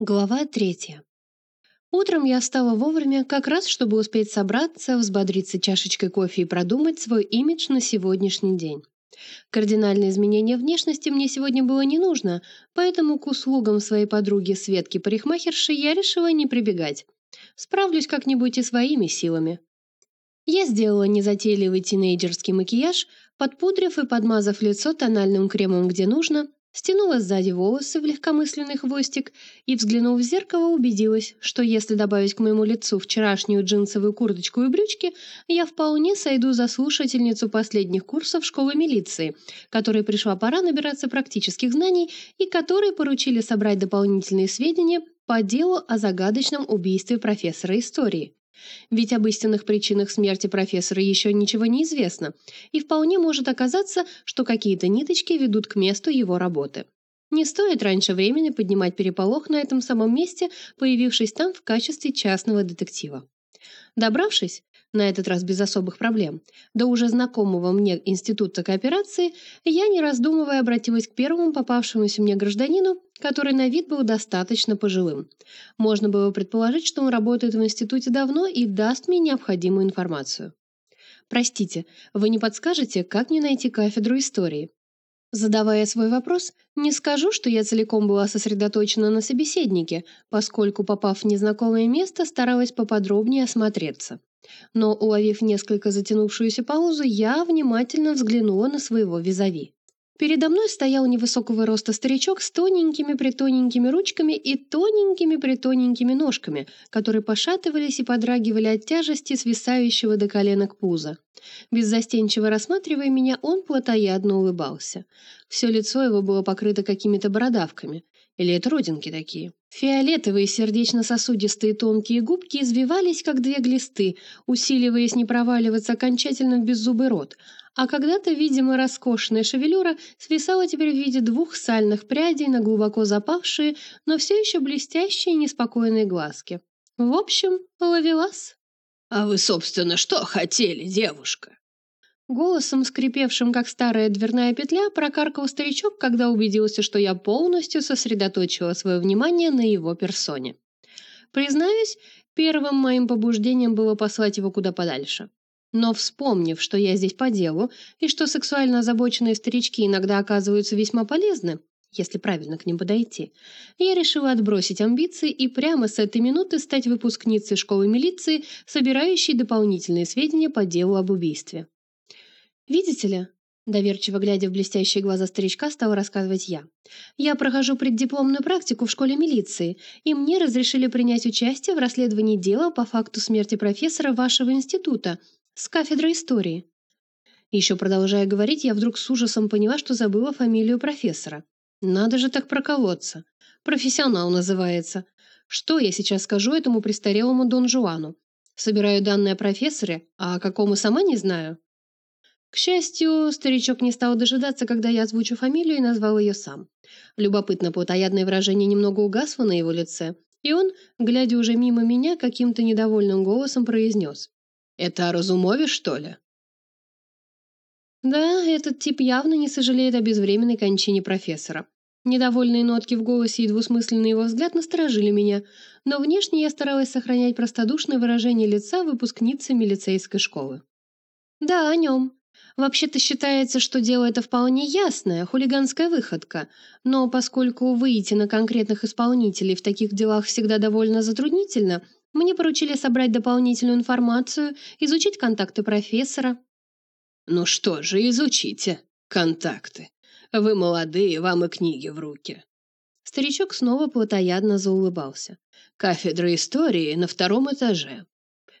Глава третья. Утром я встала вовремя, как раз чтобы успеть собраться, взбодриться чашечкой кофе и продумать свой имидж на сегодняшний день. Кардинальное изменение внешности мне сегодня было не нужно, поэтому к услугам своей подруги Светки парикмахерши я решила не прибегать. Справлюсь как-нибудь и своими силами. Я сделала незатейливый тинейджерский макияж, подпудрив и подмазав лицо тональным кремом где нужно, стянула сзади волосы в легкомысленный хвостик и, взглянув в зеркало, убедилась, что если добавить к моему лицу вчерашнюю джинсовую курточку и брючки, я вполне сойду за слушательницу последних курсов школы милиции, которой пришла пора набираться практических знаний и которой поручили собрать дополнительные сведения по делу о загадочном убийстве профессора истории. Ведь об истинных причинах смерти профессора еще ничего не известно, и вполне может оказаться, что какие-то ниточки ведут к месту его работы. Не стоит раньше времени поднимать переполох на этом самом месте, появившись там в качестве частного детектива. Добравшись, на этот раз без особых проблем, до уже знакомого мне института кооперации, я, не раздумывая, обратилась к первому попавшемуся мне гражданину, который на вид был достаточно пожилым. Можно было предположить, что он работает в институте давно и даст мне необходимую информацию. «Простите, вы не подскажете, как мне найти кафедру истории?» Задавая свой вопрос, не скажу, что я целиком была сосредоточена на собеседнике, поскольку, попав в незнакомое место, старалась поподробнее осмотреться. Но, уловив несколько затянувшуюся паузу, я внимательно взглянула на своего визави. Передо мной стоял невысокого роста старичок с тоненькими-притоненькими ручками и тоненькими-притоненькими ножками, которые пошатывались и подрагивали от тяжести свисающего до коленок пуза. Беззастенчиво рассматривая меня, он плотоядно улыбался. Все лицо его было покрыто какими-то бородавками. Или это родинки такие? Фиолетовые сердечно-сосудистые тонкие губки извивались, как две глисты, усиливаясь не проваливаться окончательно в беззубый рот, а когда-то, видимо, роскошная шевелюра свисала теперь в виде двух сальных прядей на глубоко запавшие, но все еще блестящие неспокойные глазки. В общем, ловелас. «А вы, собственно, что хотели, девушка?» Голосом, скрипевшим, как старая дверная петля, прокаркал старичок, когда убедился, что я полностью сосредоточила свое внимание на его персоне. Признаюсь, первым моим побуждением было послать его куда подальше. Но вспомнив, что я здесь по делу, и что сексуально озабоченные старички иногда оказываются весьма полезны, если правильно к ним подойти, я решила отбросить амбиции и прямо с этой минуты стать выпускницей школы милиции, собирающей дополнительные сведения по делу об убийстве. «Видите ли?» Доверчиво глядя в блестящие глаза старичка, стала рассказывать я. «Я прохожу преддипломную практику в школе милиции, и мне разрешили принять участие в расследовании дела по факту смерти профессора вашего института с кафедры истории». Еще продолжая говорить, я вдруг с ужасом поняла, что забыла фамилию профессора. Надо же так проколоться. Профессионал называется. Что я сейчас скажу этому престарелому Дон Жуану? Собираю данные о профессоре, а о каком и сама не знаю. К счастью, старичок не стал дожидаться, когда я озвучу фамилию и назвал ее сам. Любопытно плотоядное выражение немного угасло на его лице, и он, глядя уже мимо меня, каким-то недовольным голосом произнес. «Это о что ли?» Да, этот тип явно не сожалеет о безвременной кончине профессора. Недовольные нотки в голосе и двусмысленный его взгляд насторожили меня, но внешне я старалась сохранять простодушное выражение лица выпускницы милицейской школы. «Да, о нем», Вообще-то считается, что дело это вполне ясное, хулиганская выходка, но поскольку выйти на конкретных исполнителей в таких делах всегда довольно затруднительно, мне поручили собрать дополнительную информацию, изучить контакты профессора. «Ну что же, изучите контакты. Вы молодые, вам и книги в руки». Старичок снова плотоядно заулыбался. «Кафедра истории на втором этаже.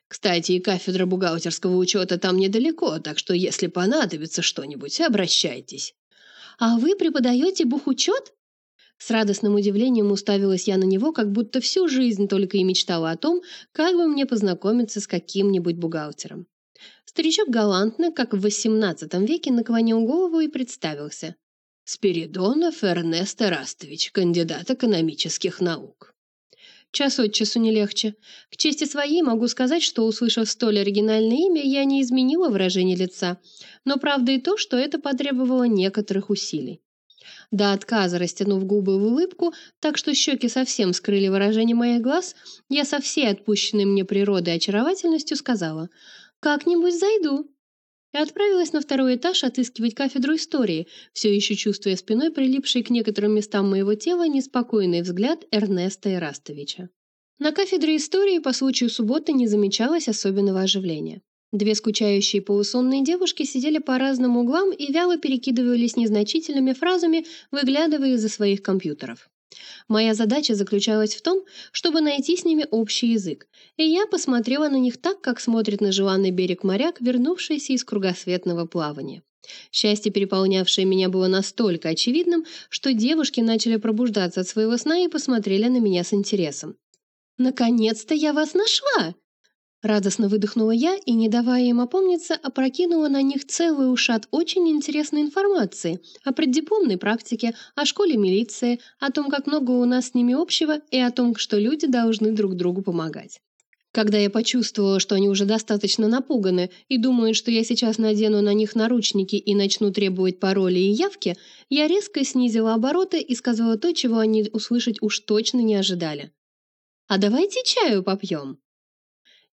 Кстати, и кафедра бухгалтерского учета там недалеко, так что если понадобится что-нибудь, обращайтесь». «А вы преподаете бухучет?» С радостным удивлением уставилась я на него, как будто всю жизнь только и мечтала о том, как бы мне познакомиться с каким-нибудь бухгалтером. Старичок галантно, как в XVIII веке, наклонил голову и представился. «Спиридонов Эрнест Эрастович, кандидат экономических наук». Час от часу не легче. К чести своей могу сказать, что, услышав столь оригинальное имя, я не изменила выражение лица. Но правда и то, что это потребовало некоторых усилий. До отказа растянув губы в улыбку, так что щеки совсем скрыли выражение моих глаз, я со всей отпущенной мне природой очаровательностью сказала «Как-нибудь зайду». И отправилась на второй этаж отыскивать кафедру истории, все еще чувствуя спиной прилипший к некоторым местам моего тела неспокойный взгляд Эрнеста Ирастовича. На кафедре истории по случаю субботы не замечалось особенного оживления. Две скучающие полусонные девушки сидели по разным углам и вяло перекидывались незначительными фразами, выглядывая из-за своих компьютеров. Моя задача заключалась в том, чтобы найти с ними общий язык, и я посмотрела на них так, как смотрит на желанный берег моряк, вернувшийся из кругосветного плавания. Счастье, переполнявшее меня, было настолько очевидным, что девушки начали пробуждаться от своего сна и посмотрели на меня с интересом. «Наконец-то я вас нашла!» Радостно выдохнула я и, не давая им опомниться, опрокинула на них целый ушат очень интересной информации о преддипломной практике, о школе милиции, о том, как много у нас с ними общего и о том, что люди должны друг другу помогать. Когда я почувствовала, что они уже достаточно напуганы и думают, что я сейчас надену на них наручники и начну требовать пароли и явки, я резко снизила обороты и сказала то, чего они услышать уж точно не ожидали. «А давайте чаю попьем!»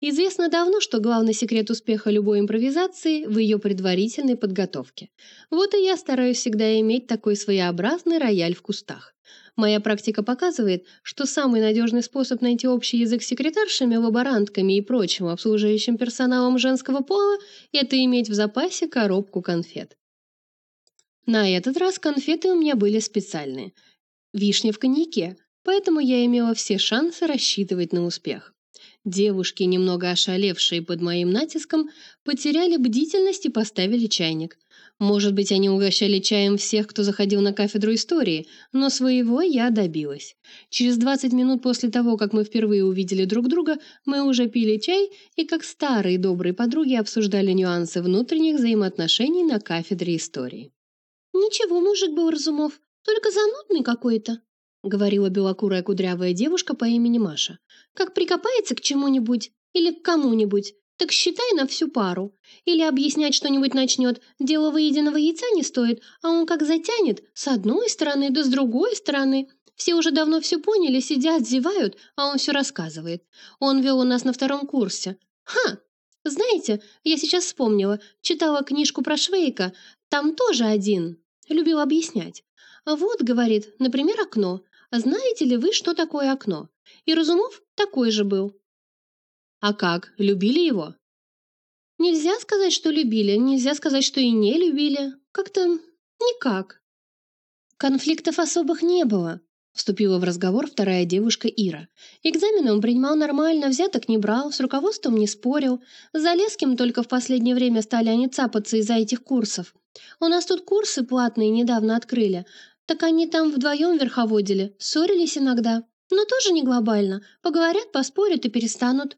Известно давно, что главный секрет успеха любой импровизации в ее предварительной подготовке. Вот и я стараюсь всегда иметь такой своеобразный рояль в кустах. Моя практика показывает, что самый надежный способ найти общий язык с секретаршами, лаборантками и прочим обслуживающим персоналом женского пола – это иметь в запасе коробку конфет. На этот раз конфеты у меня были специальные. Вишня в коньяке, поэтому я имела все шансы рассчитывать на успех. Девушки, немного ошалевшие под моим натиском, потеряли бдительность и поставили чайник. Может быть, они угощали чаем всех, кто заходил на кафедру истории, но своего я добилась. Через 20 минут после того, как мы впервые увидели друг друга, мы уже пили чай и, как старые добрые подруги, обсуждали нюансы внутренних взаимоотношений на кафедре истории. «Ничего, мужик был Разумов, только занудный какой-то», говорила белокурая кудрявая девушка по имени Маша. «Как прикопается к чему-нибудь или к кому-нибудь, так считай на всю пару. Или объяснять что-нибудь начнет, дело выеденного яйца не стоит, а он как затянет, с одной стороны, да с другой стороны. Все уже давно все поняли, сидят, зевают, а он все рассказывает. Он вел у нас на втором курсе. Ха! Знаете, я сейчас вспомнила, читала книжку про Швейка, там тоже один. Любил объяснять. Вот, говорит, например, окно. Знаете ли вы, что такое окно? И Разумов такой же был. А как, любили его? Нельзя сказать, что любили, нельзя сказать, что и не любили. Как-то никак. Конфликтов особых не было, вступила в разговор вторая девушка Ира. Экзамены он принимал нормально, взяток не брал, с руководством не спорил. За Леским только в последнее время стали они цапаться из-за этих курсов. У нас тут курсы платные недавно открыли. Так они там вдвоем верховодили, ссорились иногда. Но тоже не глобально. Поговорят, поспорят и перестанут.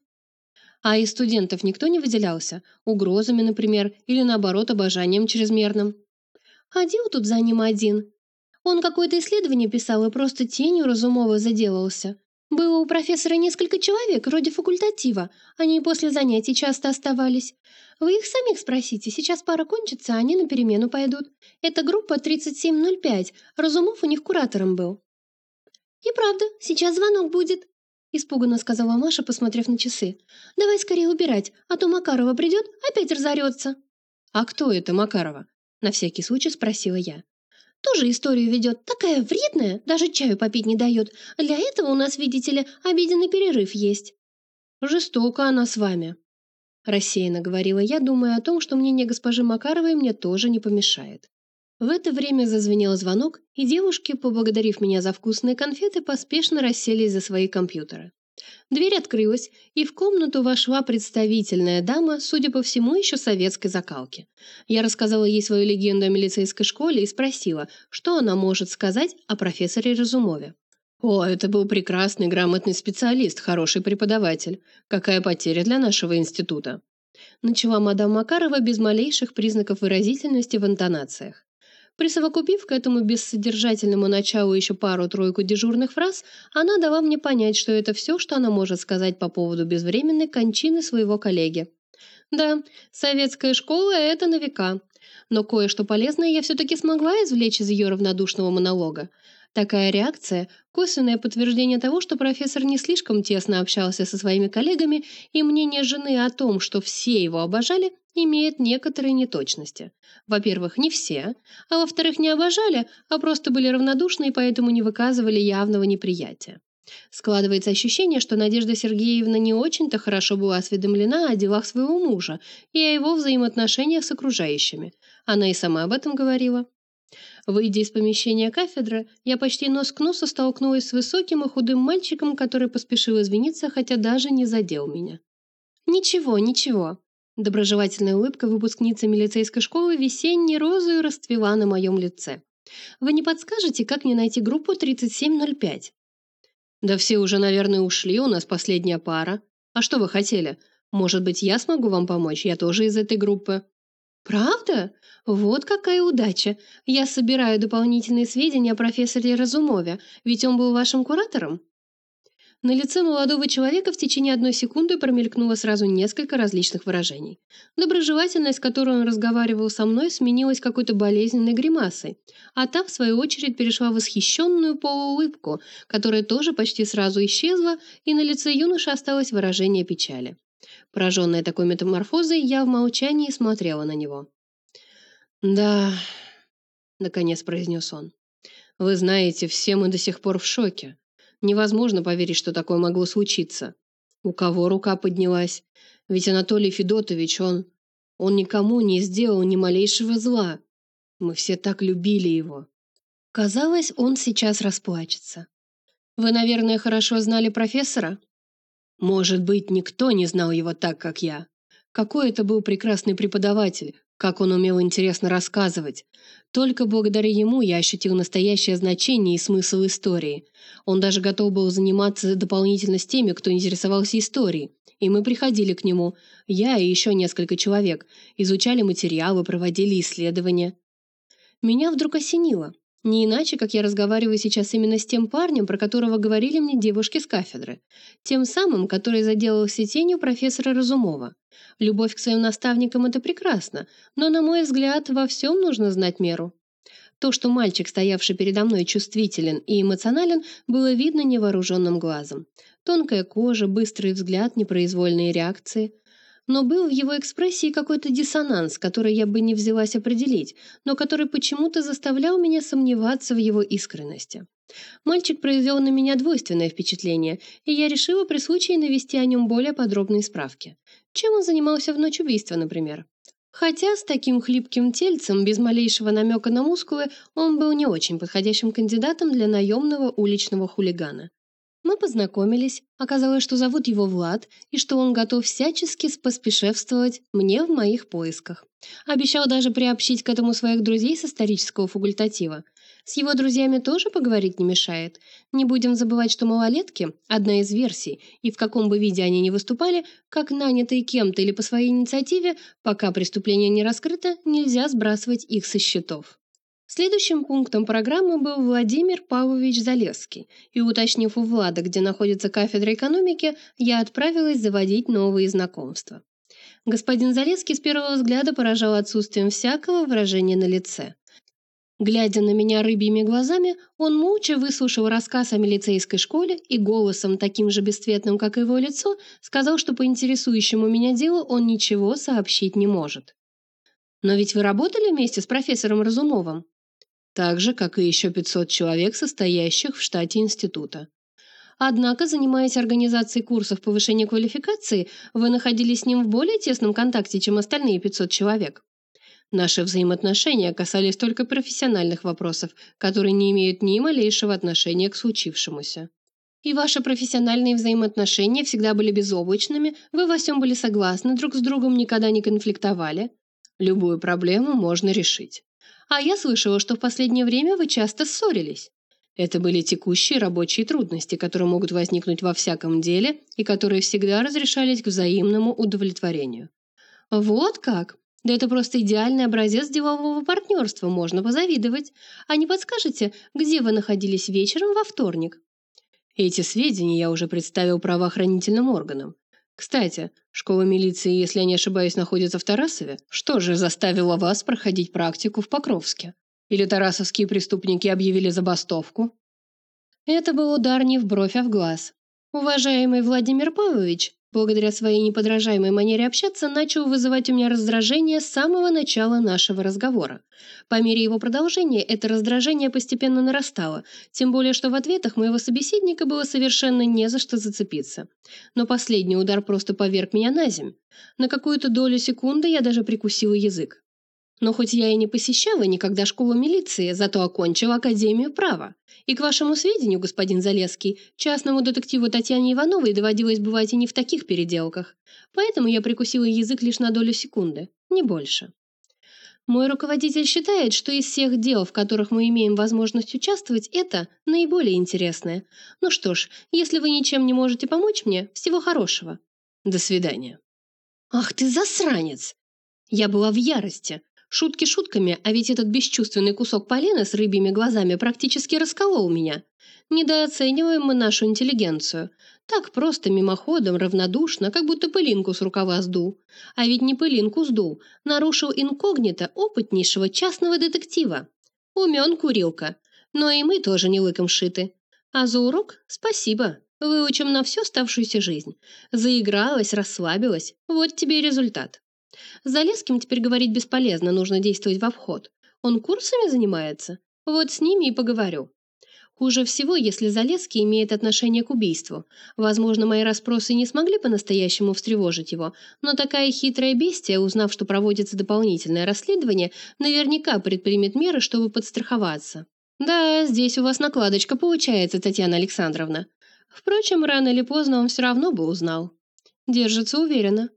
А из студентов никто не выделялся? Угрозами, например, или наоборот, обожанием чрезмерным? Ходил тут за ним один. Он какое-то исследование писал и просто тенью Разумова заделался. Было у профессора несколько человек, вроде факультатива. Они после занятий часто оставались. Вы их самих спросите, сейчас пара кончится, а они на перемену пойдут. Это группа 3705, Разумов у них куратором был. «И правда, сейчас звонок будет», — испуганно сказала Маша, посмотрев на часы. «Давай скорее убирать, а то Макарова придет, опять разорется». «А кто это Макарова?» — на всякий случай спросила я. «Тоже историю ведет, такая вредная, даже чаю попить не дает. Для этого у нас, видите ли, обеденный перерыв есть». «Жестоко она с вами», Рассеянно говорила я, думая о том, что мнение госпожи Макаровой мне тоже не помешает. В это время зазвенел звонок, и девушки, поблагодарив меня за вкусные конфеты, поспешно расселись за свои компьютеры. Дверь открылась, и в комнату вошла представительная дама, судя по всему, еще советской закалки. Я рассказала ей свою легенду о милицейской школе и спросила, что она может сказать о профессоре Разумове. «О, это был прекрасный, грамотный специалист, хороший преподаватель. Какая потеря для нашего института!» Начала мадам Макарова без малейших признаков выразительности в интонациях. Присовокупив к этому бессодержательному началу еще пару-тройку дежурных фраз, она дала мне понять, что это все, что она может сказать по поводу безвременной кончины своего коллеги. Да, советская школа — это на века. но кое-что полезное я все-таки смогла извлечь из ее равнодушного монолога. Такая реакция – косвенное подтверждение того, что профессор не слишком тесно общался со своими коллегами, и мнение жены о том, что все его обожали, имеет некоторые неточности. Во-первых, не все, а во-вторых, не обожали, а просто были равнодушны и поэтому не выказывали явного неприятия. Складывается ощущение, что Надежда Сергеевна не очень-то хорошо была осведомлена о делах своего мужа и о его взаимоотношениях с окружающими. Она и сама об этом говорила. Выйдя из помещения кафедры, я почти нос к носу столкнулась с высоким и худым мальчиком, который поспешил извиниться, хотя даже не задел меня. «Ничего, ничего». Доброжелательная улыбка выпускницы милицейской школы весенней розою расцвела на моем лице. «Вы не подскажете, как мне найти группу 3705?» «Да все уже, наверное, ушли, у нас последняя пара. А что вы хотели? Может быть, я смогу вам помочь? Я тоже из этой группы». «Правда? Вот какая удача! Я собираю дополнительные сведения о профессоре Разумове, ведь он был вашим куратором». На лице молодого человека в течение одной секунды промелькнуло сразу несколько различных выражений. Доброжелательность, с которой он разговаривал со мной, сменилась какой-то болезненной гримасой, а та, в свою очередь, перешла в восхищенную полуулыбку, которая тоже почти сразу исчезла, и на лице юноши осталось выражение печали. Пораженная такой метаморфозой, я в молчании смотрела на него. «Да», — наконец произнес он, — «вы знаете, все мы до сих пор в шоке. Невозможно поверить, что такое могло случиться. У кого рука поднялась? Ведь Анатолий Федотович, он... Он никому не сделал ни малейшего зла. Мы все так любили его. Казалось, он сейчас расплачется. Вы, наверное, хорошо знали профессора? Может быть, никто не знал его так, как я. Какой это был прекрасный преподаватель, как он умел интересно рассказывать. Только благодаря ему я ощутил настоящее значение и смысл истории. Он даже готов был заниматься дополнительно с теми, кто интересовался историей. И мы приходили к нему, я и еще несколько человек, изучали материалы, проводили исследования. Меня вдруг осенило. Не иначе, как я разговариваю сейчас именно с тем парнем, про которого говорили мне девушки с кафедры. Тем самым, который заделался тенью профессора Разумова. Любовь к своим наставникам – это прекрасно, но, на мой взгляд, во всем нужно знать меру. То, что мальчик, стоявший передо мной, чувствителен и эмоционален, было видно невооруженным глазом. Тонкая кожа, быстрый взгляд, непроизвольные реакции. Но был в его экспрессии какой-то диссонанс, который я бы не взялась определить, но который почему-то заставлял меня сомневаться в его искренности. Мальчик произвел на меня двойственное впечатление, и я решила при случае навести о нем более подробные справки. Чем он занимался в ночь убийства, например? Хотя с таким хлипким тельцем, без малейшего намека на мускулы, он был не очень подходящим кандидатом для наемного уличного хулигана. Мы познакомились, оказалось, что зовут его Влад, и что он готов всячески поспешествовать мне в моих поисках. Обещал даже приобщить к этому своих друзей с исторического факультатива. С его друзьями тоже поговорить не мешает. Не будем забывать, что малолетки – одна из версий, и в каком бы виде они ни выступали, как нанятые кем-то или по своей инициативе, пока преступление не раскрыто, нельзя сбрасывать их со счетов. Следующим пунктом программы был Владимир Павлович Залесский, и уточнив у Влада, где находится кафедра экономики, я отправилась заводить новые знакомства. Господин Залесский с первого взгляда поражал отсутствием всякого выражения на лице. Глядя на меня рыбьими глазами, он молча выслушал рассказ о милицейской школе и голосом, таким же бесцветным, как его лицо, сказал, что по интересующему меня делу он ничего сообщить не может. «Но ведь вы работали вместе с профессором Разумовым?» «Так же, как и еще 500 человек, состоящих в штате института», Однако, занимаясь организацией курсов повышения квалификации, вы находились с ним в более тесном контакте, чем остальные 500 человек. Наши взаимоотношения касались только профессиональных вопросов, которые не имеют ни малейшего отношения к случившемуся. И ваши профессиональные взаимоотношения всегда были безоблачными, вы во всем были согласны, друг с другом никогда не конфликтовали. Любую проблему можно решить. А я слышала, что в последнее время вы часто ссорились. Это были текущие рабочие трудности, которые могут возникнуть во всяком деле и которые всегда разрешались к взаимному удовлетворению. Вот как? Да это просто идеальный образец делового партнерства, можно позавидовать. А не подскажете, где вы находились вечером во вторник? Эти сведения я уже представил правоохранительным органам. Кстати, школа милиции, если я не ошибаюсь, находится в Тарасове. Что же заставило вас проходить практику в Покровске? Или тарасовские преступники объявили забастовку? Это был удар не в бровь, а в глаз. Уважаемый Владимир Павлович, благодаря своей неподражаемой манере общаться, начал вызывать у меня раздражение с самого начала нашего разговора. По мере его продолжения это раздражение постепенно нарастало, тем более что в ответах моего собеседника было совершенно не за что зацепиться. Но последний удар просто поверг меня на земь. На какую-то долю секунды я даже прикусила язык. Но хоть я и не посещала никогда школу милиции, зато окончила Академию права. И к вашему сведению, господин Залеский, частному детективу Татьяне Ивановой доводилось бывать и не в таких переделках. Поэтому я прикусила язык лишь на долю секунды, не больше. Мой руководитель считает, что из всех дел, в которых мы имеем возможность участвовать, это наиболее интересное. Ну что ж, если вы ничем не можете помочь мне, всего хорошего. До свидания. Ах ты засранец! Я была в ярости. Шутки шутками, а ведь этот бесчувственный кусок полена с рыбьими глазами практически расколол меня. Недооцениваем мы нашу интеллигенцию. Так просто, мимоходом, равнодушно, как будто пылинку с рукава сдул. А ведь не пылинку сдул, нарушил инкогнито опытнейшего частного детектива. Умен курилка. Но и мы тоже не лыком шиты. А за урок спасибо. Выучим на всю оставшуюся жизнь. Заигралась, расслабилась. Вот тебе и результат. С Залеским теперь говорить бесполезно, нужно действовать в обход. Он курсами занимается? Вот с ними и поговорю. Хуже всего, если Залеский имеет отношение к убийству. Возможно, мои расспросы не смогли по-настоящему встревожить его, но такая хитрая бестия, узнав, что проводится дополнительное расследование, наверняка предпримет меры, чтобы подстраховаться. Да, здесь у вас накладочка получается, Татьяна Александровна. Впрочем, рано или поздно он все равно бы узнал. Держится уверенно.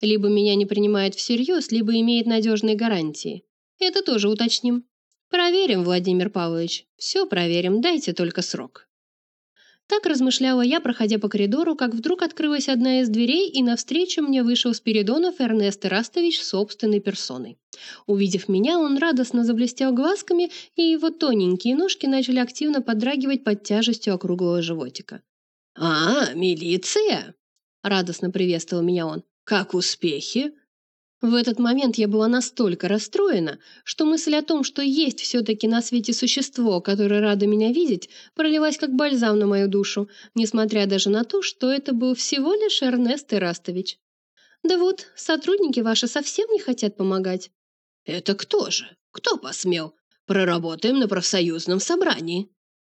Либо меня не принимает всерьез, либо имеет надежные гарантии. Это тоже уточним. Проверим, Владимир Павлович. Все проверим, дайте только срок. Так размышляла я, проходя по коридору, как вдруг открылась одна из дверей, и навстречу мне вышел Спиридонов Эрнест Ирастович собственной персоной. Увидев меня, он радостно заблестел глазками, и его тоненькие ножки начали активно подрагивать под тяжестью округлого животика. «А, милиция!» — радостно приветствовал меня он. «Как успехи?» В этот момент я была настолько расстроена, что мысль о том, что есть все-таки на свете существо, которое радо меня видеть, пролилась как бальзам на мою душу, несмотря даже на то, что это был всего лишь Эрнест Ирастович. «Да вот, сотрудники ваши совсем не хотят помогать». «Это кто же? Кто посмел? Проработаем на профсоюзном собрании».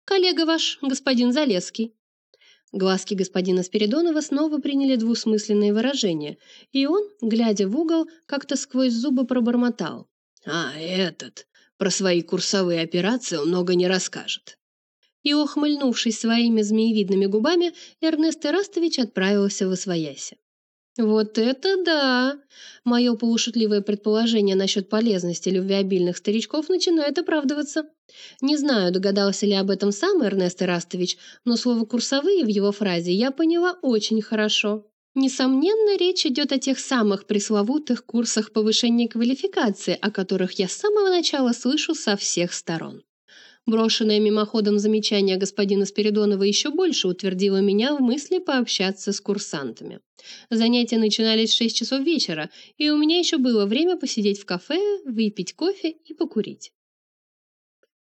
«Коллега ваш, господин Залеский». Глазки господина Спиридонова снова приняли двусмысленные выражения, и он, глядя в угол, как-то сквозь зубы пробормотал. «А этот про свои курсовые операции много не расскажет». И, ухмыльнувшись своими змеевидными губами, Эрнест Ирастович отправился в Освояси. Вот это да! Мое полушутливое предположение насчет полезности любвеобильных старичков начинает оправдываться. Не знаю, догадался ли об этом сам Эрнест Ирастович, но слово «курсовые» в его фразе я поняла очень хорошо. Несомненно, речь идет о тех самых пресловутых курсах повышения квалификации, о которых я с самого начала слышу со всех сторон. Брошенное мимоходом замечание господина Спиридонова еще больше утвердило меня в мысли пообщаться с курсантами. Занятия начинались в 6 часов вечера, и у меня еще было время посидеть в кафе, выпить кофе и покурить.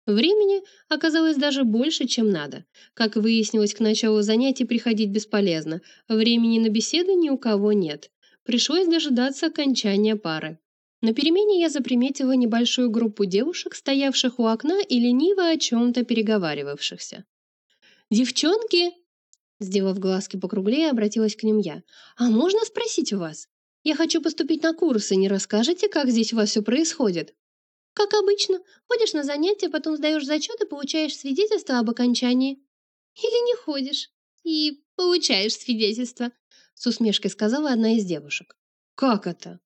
Времени оказалось даже больше, чем надо. Как выяснилось, к началу занятий приходить бесполезно. Времени на беседы ни у кого нет. Пришлось дожидаться окончания пары. На перемене я заприметила небольшую группу девушек, стоявших у окна и лениво о чем-то переговаривавшихся. «Девчонки!» Сделав глазки покруглее, обратилась к ним я. «А можно спросить у вас? Я хочу поступить на курсы, не расскажете, как здесь у вас все происходит?» «Как обычно. Ходишь на занятия, потом сдаешь зачет и получаешь свидетельство об окончании». «Или не ходишь и получаешь свидетельство», с усмешкой сказала одна из девушек. «Как это?»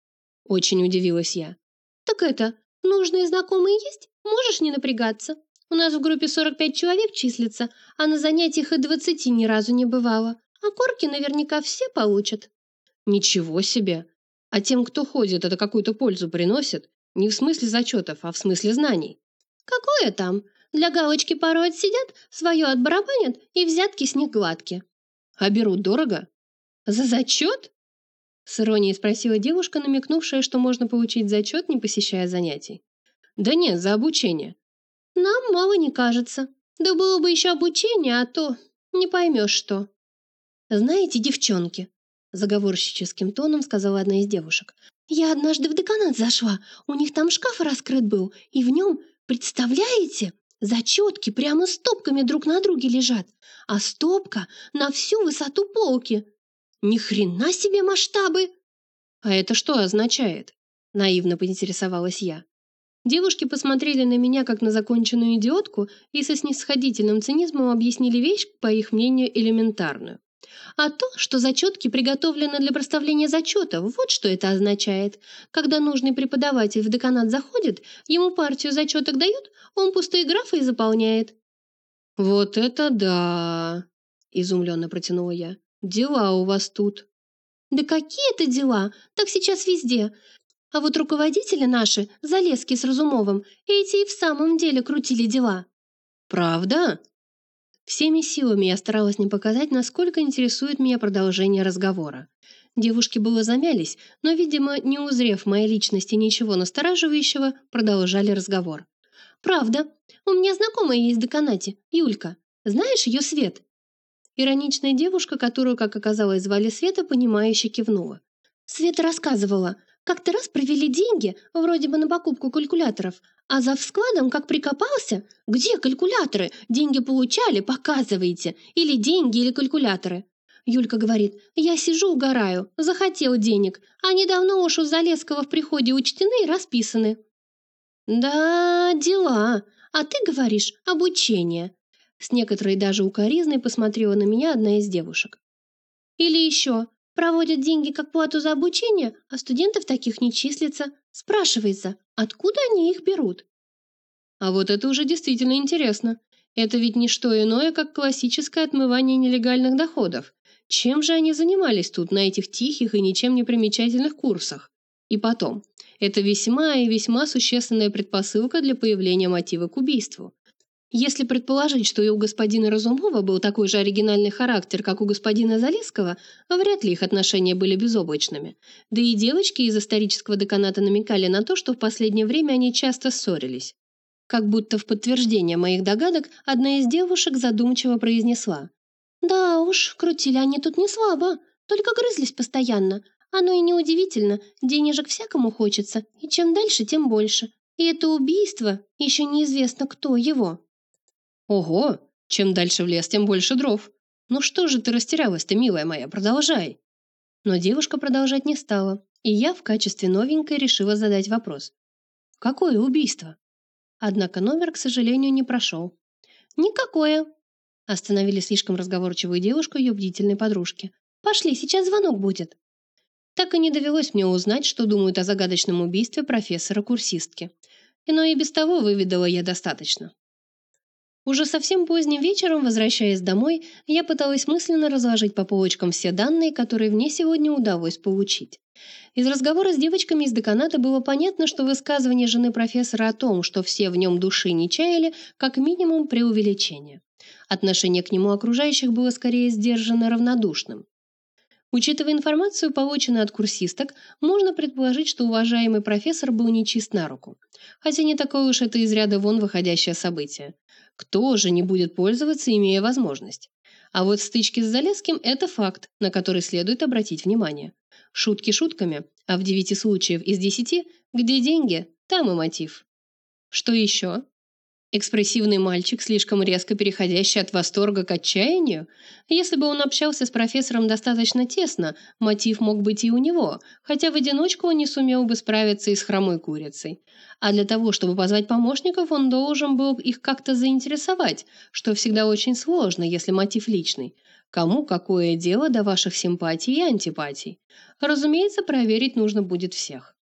Очень удивилась я. «Так это, нужные знакомые есть? Можешь не напрягаться? У нас в группе 45 человек числится, а на занятиях и 20 ни разу не бывало. А корки наверняка все получат». «Ничего себе! А тем, кто ходит, это какую-то пользу приносит? Не в смысле зачетов, а в смысле знаний». «Какое там? Для галочки пару отсидят, свое отбарабанят и взятки с них гладкие». «А берут дорого?» За зачет? С иронией спросила девушка, намекнувшая, что можно получить зачет, не посещая занятий. Да нет, за обучение. Нам мало не кажется. Да было бы еще обучение, а то не поймешь что. Знаете, девчонки, заговорщическим тоном сказала одна из девушек. Я однажды в деканат зашла, у них там шкаф раскрыт был, и в нем, представляете, зачетки прямо стопками друг на друге лежат, а стопка на всю высоту полки. Ни хрена себе масштабы! А это что означает? Наивно поинтересовалась я. Девушки посмотрели на меня как на законченную идиотку и со снисходительным цинизмом объяснили вещь, по их мнению, элементарную. А то, что зачетки приготовлены для проставления зачета, вот что это означает. Когда нужный преподаватель в деканат заходит, ему партию зачеток дают, он пустые графы и заполняет. «Вот это да!» – изумленно протянула я. «Дела у вас тут». «Да какие это дела? Так сейчас везде. А вот руководители наши, Залески с Разумовым, эти и в самом деле крутили дела». «Правда?» Всеми силами я старалась не показать, насколько интересует меня продолжение разговора. Девушки было замялись, но, видимо, не узрев моей личности ничего настораживающего, продолжали разговор. «Правда. У меня знакомая есть в деканате, Юлька. Знаешь ее, Свет?» Ироничная девушка, которую, как оказалось, звали Света, понимающе кивнула. Света рассказывала, как-то раз провели деньги, вроде бы на покупку калькуляторов, а за складом, как прикопался, где калькуляторы? Деньги получали, показывайте. Или деньги, или калькуляторы. Юлька говорит, я сижу, угораю, захотел денег, а недавно уж у Залесского в приходе учтены и расписаны. Да, дела. А ты говоришь, обучение. С некоторой даже укоризной посмотрела на меня одна из девушек. Или еще, проводят деньги как плату за обучение, а студентов таких не числится. Спрашивается, откуда они их берут? А вот это уже действительно интересно. Это ведь не что иное, как классическое отмывание нелегальных доходов. Чем же они занимались тут на этих тихих и ничем не примечательных курсах? И потом, это весьма и весьма существенная предпосылка для появления мотива к убийству. Если предположить, что и у господина Разумова был такой же оригинальный характер, как у господина Залесского, вряд ли их отношения были безоблачными. Да и девочки из исторического деканата намекали на то, что в последнее время они часто ссорились. Как будто в подтверждение моих догадок, одна из девушек задумчиво произнесла. «Да уж, крутили они тут не слабо, только грызлись постоянно. Оно и неудивительно, денежек всякому хочется, и чем дальше, тем больше. И это убийство, еще неизвестно, кто его». Ого, чем дальше в лес, тем больше дров. Ну что же ты растерялась-то, милая моя, продолжай. Но девушка продолжать не стала, и я в качестве новенькой решила задать вопрос. Какое убийство? Однако номер, к сожалению, не прошел. Никакое. Остановили слишком разговорчивую девушку ее бдительной подружки. Пошли, сейчас звонок будет. Так и не довелось мне узнать, что думают о загадочном убийстве профессора-курсистки. Но и без того выведала я достаточно. Уже совсем поздним вечером, возвращаясь домой, я пыталась мысленно разложить по полочкам все данные, которые мне сегодня удалось получить. Из разговора с девочками из деканата было понятно, что высказывание жены профессора о том, что все в нем души не чаяли, как минимум преувеличение. Отношение к нему окружающих было скорее сдержанно равнодушным. Учитывая информацию, полученную от курсисток, можно предположить, что уважаемый профессор был нечист на руку. Хотя не такое уж это из ряда вон выходящее событие. Кто же не будет пользоваться, имея возможность? А вот стычки с Залесским – это факт, на который следует обратить внимание. Шутки шутками, а в девяти случаев из десяти, где деньги, там и мотив. Что еще? Экспрессивный мальчик, слишком резко переходящий от восторга к отчаянию? Если бы он общался с профессором достаточно тесно, мотив мог быть и у него, хотя в одиночку он не сумел бы справиться и с хромой курицей. А для того, чтобы позвать помощников, он должен был их как-то заинтересовать, что всегда очень сложно, если мотив личный. Кому какое дело до ваших симпатий и антипатий? Разумеется, проверить нужно будет всех.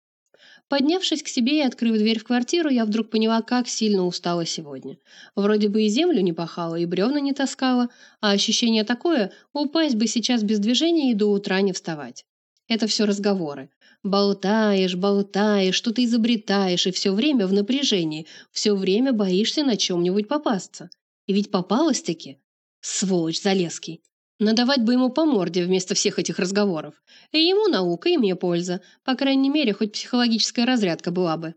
Поднявшись к себе и открыв дверь в квартиру, я вдруг поняла, как сильно устала сегодня. Вроде бы и землю не пахала, и бревна не таскала, а ощущение такое – упасть бы сейчас без движения и до утра не вставать. Это все разговоры. Болтаешь, болтаешь, что-то изобретаешь, и все время в напряжении, все время боишься на чем-нибудь попасться. И ведь попалась-таки. Сволочь Залеский. Надавать бы ему по морде вместо всех этих разговоров. И ему наука, и мне польза. По крайней мере, хоть психологическая разрядка была бы.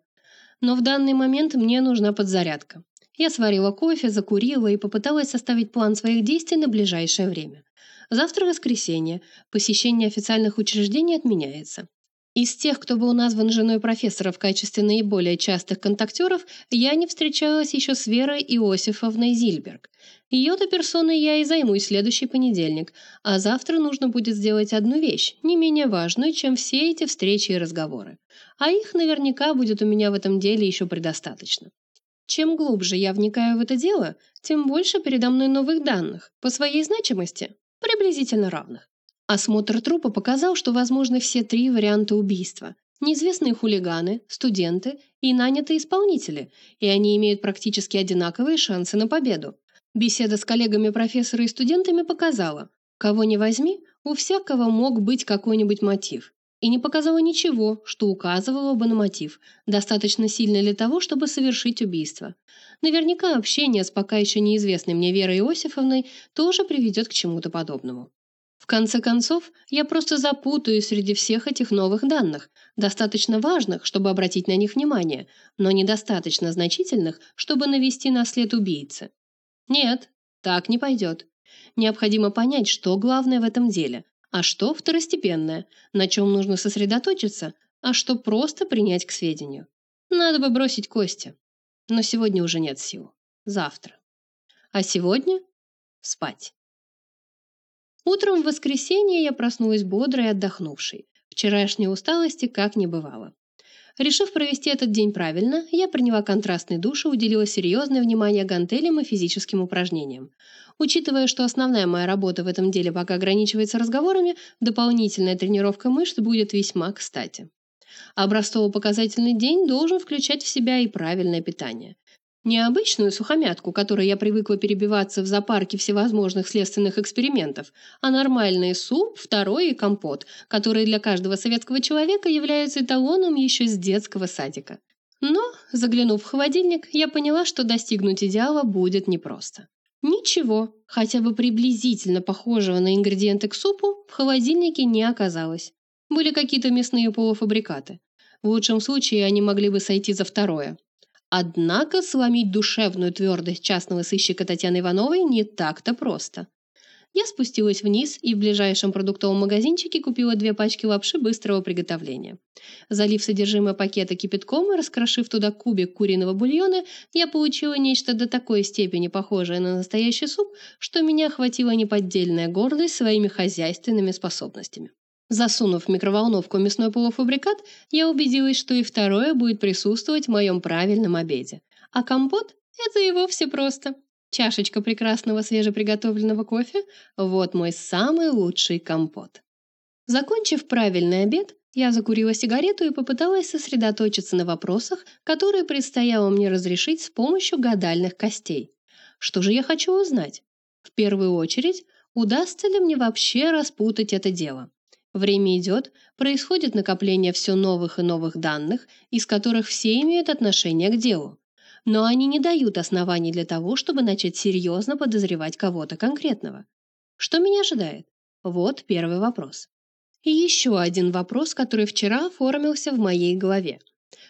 Но в данный момент мне нужна подзарядка. Я сварила кофе, закурила и попыталась составить план своих действий на ближайшее время. Завтра воскресенье. Посещение официальных учреждений отменяется. Из тех, кто был назван женой профессора в качестве наиболее частых контактеров, я не встречалась еще с Верой Иосифовной Зильберг. Ее-то персоной я и займусь следующий понедельник, а завтра нужно будет сделать одну вещь, не менее важную, чем все эти встречи и разговоры. А их наверняка будет у меня в этом деле еще предостаточно. Чем глубже я вникаю в это дело, тем больше передо мной новых данных, по своей значимости, приблизительно равных. Осмотр трупа показал, что возможны все три варианта убийства. Неизвестные хулиганы, студенты и нанятые исполнители, и они имеют практически одинаковые шансы на победу. Беседа с коллегами профессора и студентами показала, кого не возьми, у всякого мог быть какой-нибудь мотив. И не показала ничего, что указывало бы на мотив, достаточно сильный для того, чтобы совершить убийство. Наверняка общение с пока еще неизвестной мне Верой Иосифовной тоже приведет к чему-то подобному. Конце концов, я просто запутаюсь среди всех этих новых данных, достаточно важных, чтобы обратить на них внимание, но недостаточно значительных, чтобы навести на след убийцы. Нет, так не пойдет. Необходимо понять, что главное в этом деле, а что второстепенное, на чем нужно сосредоточиться, а что просто принять к сведению. Надо бы бросить кости. Но сегодня уже нет сил. Завтра. А сегодня спать. Утром в воскресенье я проснулась бодрой и отдохнувшей. Вчерашней усталости как не бывало. Решив провести этот день правильно, я приняла контрастный душ и уделила серьезное внимание гантелям и физическим упражнениям. Учитывая, что основная моя работа в этом деле пока ограничивается разговорами, дополнительная тренировка мышц будет весьма кстати. Образцово-показательный день должен включать в себя и правильное питание. Не обычную сухомятку, которой я привыкла перебиваться в зоопарке всевозможных следственных экспериментов, а нормальный суп, второй и компот, которые для каждого советского человека являются эталоном еще с детского садика. Но, заглянув в холодильник, я поняла, что достигнуть идеала будет непросто. Ничего, хотя бы приблизительно похожего на ингредиенты к супу, в холодильнике не оказалось. Были какие-то мясные полуфабрикаты. В лучшем случае они могли бы сойти за второе. Однако сломить душевную твердость частного сыщика Татьяны Ивановой не так-то просто. Я спустилась вниз и в ближайшем продуктовом магазинчике купила две пачки лапши быстрого приготовления. Залив содержимое пакета кипятком и раскрошив туда кубик куриного бульона, я получила нечто до такой степени похожее на настоящий суп, что меня охватила неподдельная гордость своими хозяйственными способностями. Засунув в микроволновку мясной полуфабрикат, я убедилась, что и второе будет присутствовать в моем правильном обеде. А компот – это и вовсе просто. Чашечка прекрасного свежеприготовленного кофе – вот мой самый лучший компот. Закончив правильный обед, я закурила сигарету и попыталась сосредоточиться на вопросах, которые предстояло мне разрешить с помощью гадальных костей. Что же я хочу узнать? В первую очередь, удастся ли мне вообще распутать это дело? Время идет, происходит накопление все новых и новых данных, из которых все имеют отношение к делу. Но они не дают оснований для того, чтобы начать серьезно подозревать кого-то конкретного. Что меня ожидает? Вот первый вопрос. И еще один вопрос, который вчера оформился в моей голове.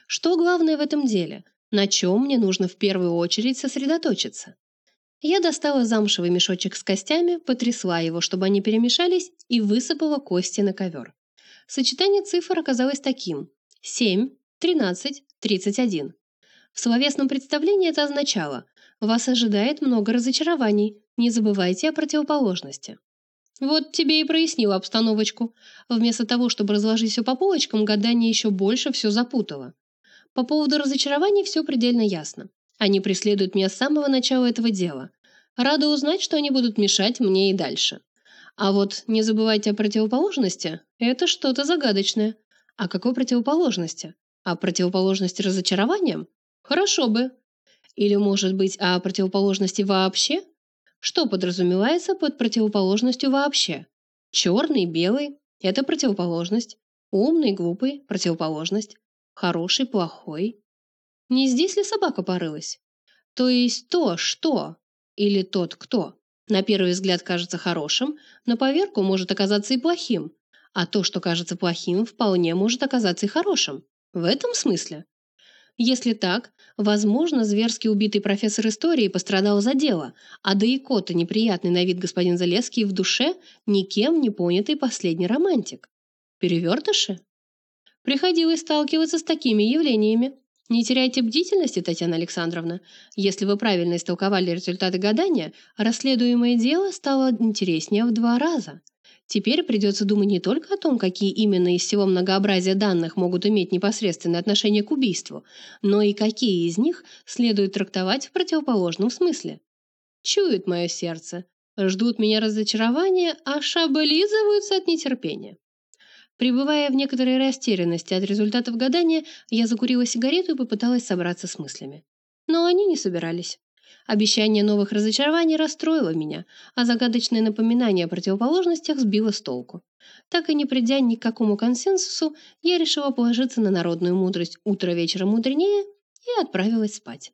Что главное в этом деле? На чем мне нужно в первую очередь сосредоточиться? Я достала замшевый мешочек с костями, потрясла его, чтобы они перемешались, и высыпала кости на ковер. Сочетание цифр оказалось таким – 7, 13, 31. В словесном представлении это означало «Вас ожидает много разочарований, не забывайте о противоположности». Вот тебе и прояснила обстановочку. Вместо того, чтобы разложить все по полочкам, гадание еще больше все запутало. По поводу разочарований все предельно ясно. Они преследуют меня с самого начала этого дела. Рада узнать, что они будут мешать мне и дальше. А вот не забывайте о противоположности – это что-то загадочное. О какой противоположности? О противоположности разочарованием? Хорошо бы. Или, может быть, о противоположности вообще? Что подразумевается под противоположностью вообще? Черный, белый – это противоположность. Умный, глупый – противоположность. Хороший, плохой. Не здесь ли собака порылась? То есть то, что или тот, кто На первый взгляд кажется хорошим, на поверку может оказаться и плохим, а то, что кажется плохим, вполне может оказаться и хорошим. В этом смысле. Если так, возможно, зверски убитый профессор истории пострадал за дело, а да и кота неприятный на вид господин Залеский в душе никем не понятый последний романтик. Перевертыши? Приходилось сталкиваться с такими явлениями. Не теряйте бдительности, Татьяна Александровна. Если вы правильно истолковали результаты гадания, расследуемое дело стало интереснее в два раза. Теперь придется думать не только о том, какие именно из всего многообразия данных могут иметь непосредственное отношение к убийству, но и какие из них следует трактовать в противоположном смысле. Чует мое сердце, ждут меня разочарования, а шаболизываются от нетерпения. Пребывая в некоторой растерянности от результатов гадания, я закурила сигарету и попыталась собраться с мыслями. Но они не собирались. Обещание новых разочарований расстроило меня, а загадочное напоминание о противоположностях сбило с толку. Так и не придя ни к какому консенсусу, я решила положиться на народную мудрость «утро вечера мудренее» и отправилась спать.